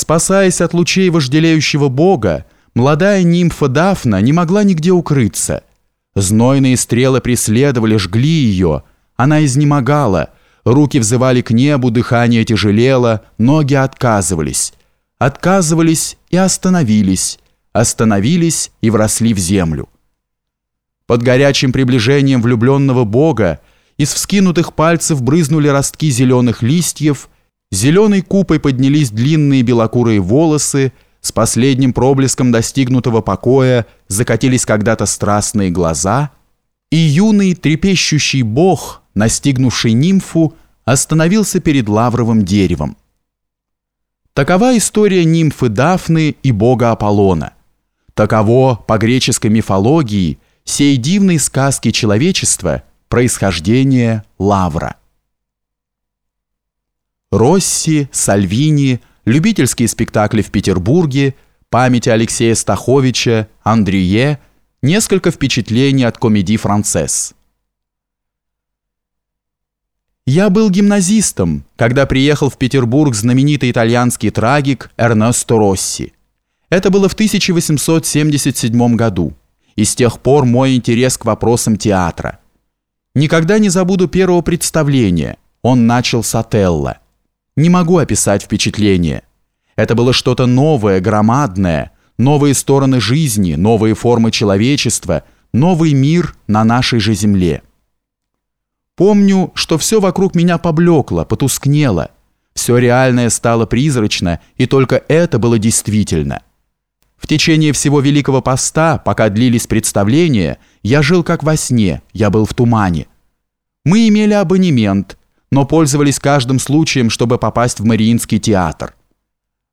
Спасаясь от лучей вожделеющего бога, молодая нимфа Дафна не могла нигде укрыться. Знойные стрелы преследовали, жгли ее, она изнемогала, руки взывали к небу, дыхание тяжелело, ноги отказывались. Отказывались и остановились, остановились и вросли в землю. Под горячим приближением влюбленного бога из вскинутых пальцев брызнули ростки зеленых листьев, зеленой купой поднялись длинные белокурые волосы, с последним проблеском достигнутого покоя закатились когда-то страстные глаза, и юный трепещущий бог, настигнувший нимфу, остановился перед лавровым деревом. Такова история нимфы Дафны и бога Аполлона. Таково по греческой мифологии сей дивной сказки человечества – Происхождение Лавра. Росси, Сальвини, любительские спектакли в Петербурге, память Алексея Стаховича, Андрие, несколько впечатлений от комедии «Францесс». Я был гимназистом, когда приехал в Петербург знаменитый итальянский трагик Эрнесто Росси. Это было в 1877 году, и с тех пор мой интерес к вопросам театра. Никогда не забуду первого представления. Он начал с Отелло. Не могу описать впечатление. Это было что-то новое, громадное, новые стороны жизни, новые формы человечества, новый мир на нашей же земле. Помню, что все вокруг меня поблекло, потускнело. Все реальное стало призрачно, и только это было действительно – в течение всего Великого Поста, пока длились представления, я жил как во сне, я был в тумане. Мы имели абонемент, но пользовались каждым случаем, чтобы попасть в Мариинский театр.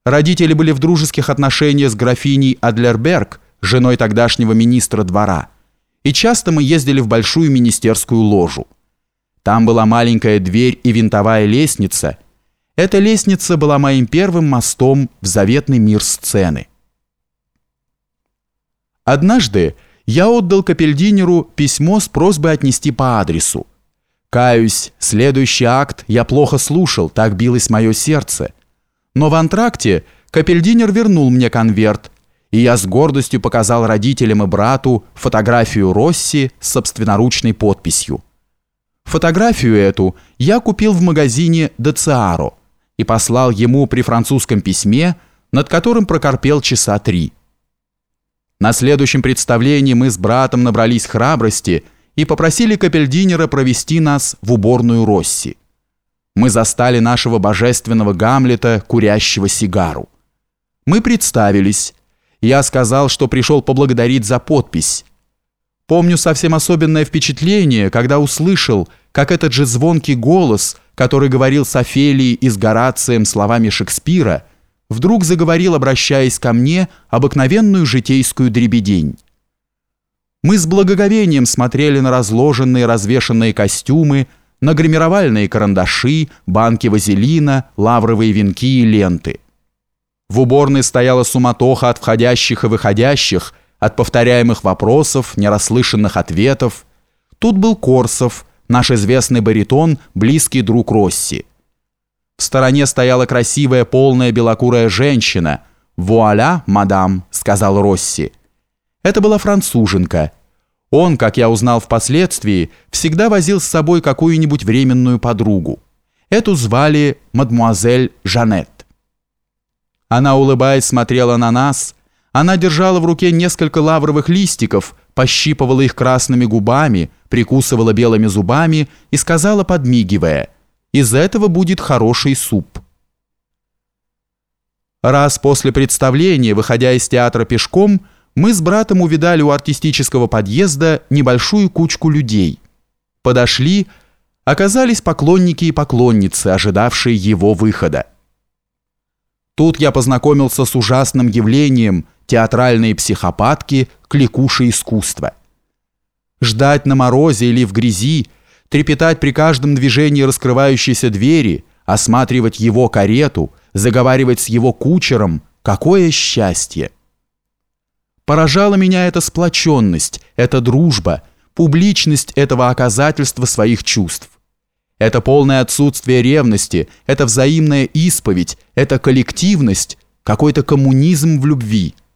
Родители были в дружеских отношениях с графиней Адлерберг, женой тогдашнего министра двора, и часто мы ездили в большую министерскую ложу. Там была маленькая дверь и винтовая лестница. Эта лестница была моим первым мостом в заветный мир сцены. Однажды я отдал Капельдинеру письмо с просьбой отнести по адресу. Каюсь, следующий акт я плохо слушал, так билось мое сердце. Но в антракте Капельдинер вернул мне конверт, и я с гордостью показал родителям и брату фотографию Росси с собственноручной подписью. Фотографию эту я купил в магазине «Децаро» и послал ему при французском письме, над которым прокорпел часа три. На следующем представлении мы с братом набрались храбрости и попросили Капельдинера провести нас в уборную Росси. Мы застали нашего божественного Гамлета, курящего сигару. Мы представились. Я сказал, что пришел поблагодарить за подпись. Помню совсем особенное впечатление, когда услышал, как этот же звонкий голос, который говорил с Офелией и с Горацием словами Шекспира – вдруг заговорил, обращаясь ко мне, обыкновенную житейскую дребедень. Мы с благоговением смотрели на разложенные развешанные костюмы, на гримировальные карандаши, банки вазелина, лавровые венки и ленты. В уборной стояла суматоха от входящих и выходящих, от повторяемых вопросов, нерасслышанных ответов. Тут был Корсов, наш известный баритон, близкий друг Росси. В стороне стояла красивая полная белокурая женщина. «Вуаля, мадам», — сказал Росси. Это была француженка. Он, как я узнал впоследствии, всегда возил с собой какую-нибудь временную подругу. Эту звали мадмуазель Жанет. Она, улыбаясь, смотрела на нас. Она держала в руке несколько лавровых листиков, пощипывала их красными губами, прикусывала белыми зубами и сказала, подмигивая — из этого будет хороший суп. Раз после представления, выходя из театра пешком, мы с братом увидали у артистического подъезда небольшую кучку людей. Подошли, оказались поклонники и поклонницы, ожидавшие его выхода. Тут я познакомился с ужасным явлением театральные психопатки, кликуши искусства. Ждать на морозе или в грязи – трепетать при каждом движении раскрывающейся двери, осматривать его карету, заговаривать с его кучером. Какое счастье! Поражала меня эта сплоченность, эта дружба, публичность этого оказательства своих чувств. Это полное отсутствие ревности, это взаимная исповедь, это коллективность, какой-то коммунизм в любви –